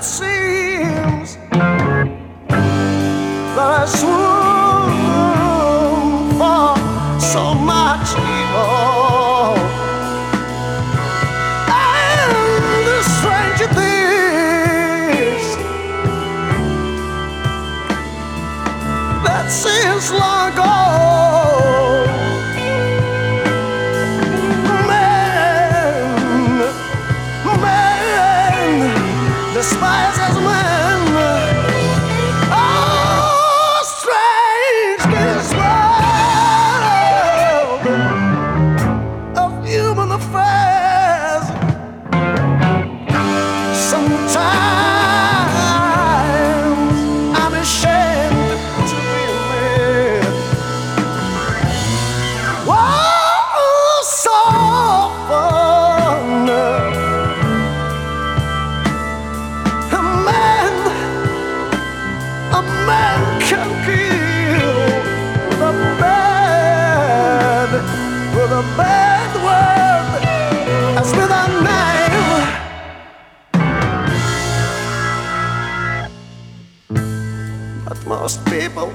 it seems that I swoon for so much evil. And the stranger things that seems long gone. Despise as man. That most people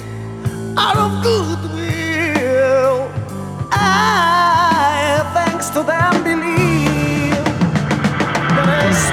are of goodwill. I, thanks to them, believe there is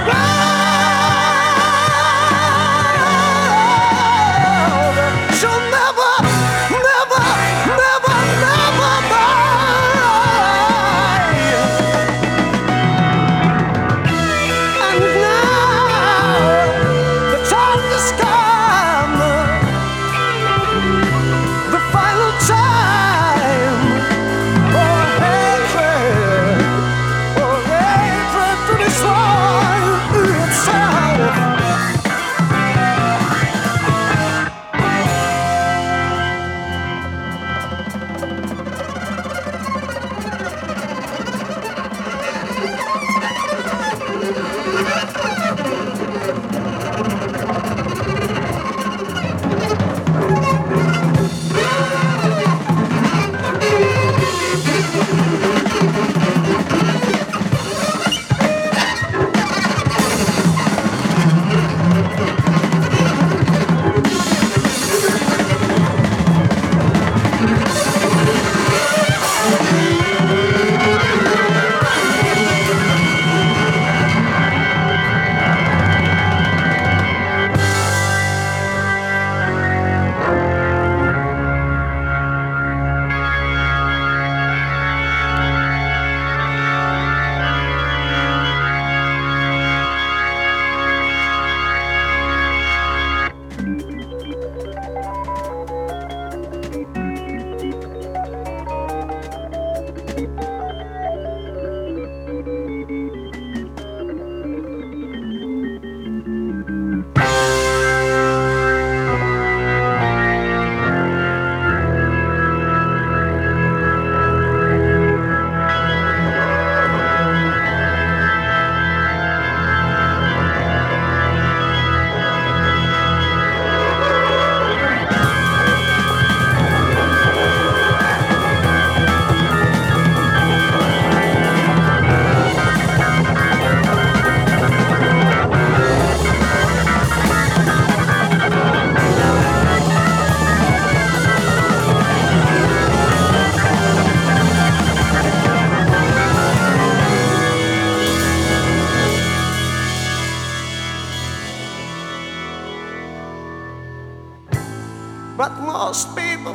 lost people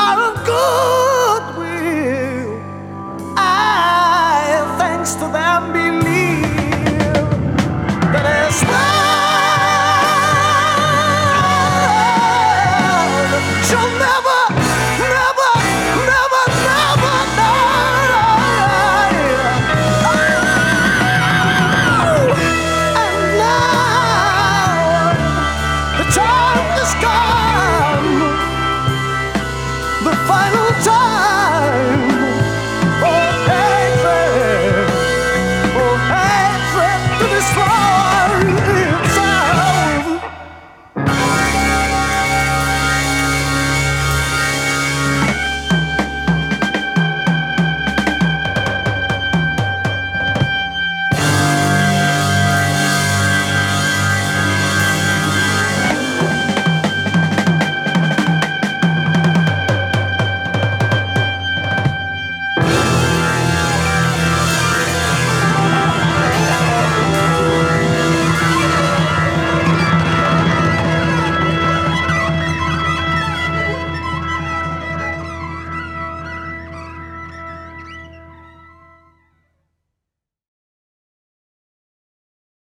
out of goodwill. I, thanks to them, believe that as love shall never, never, never, never die. And now the time is gone.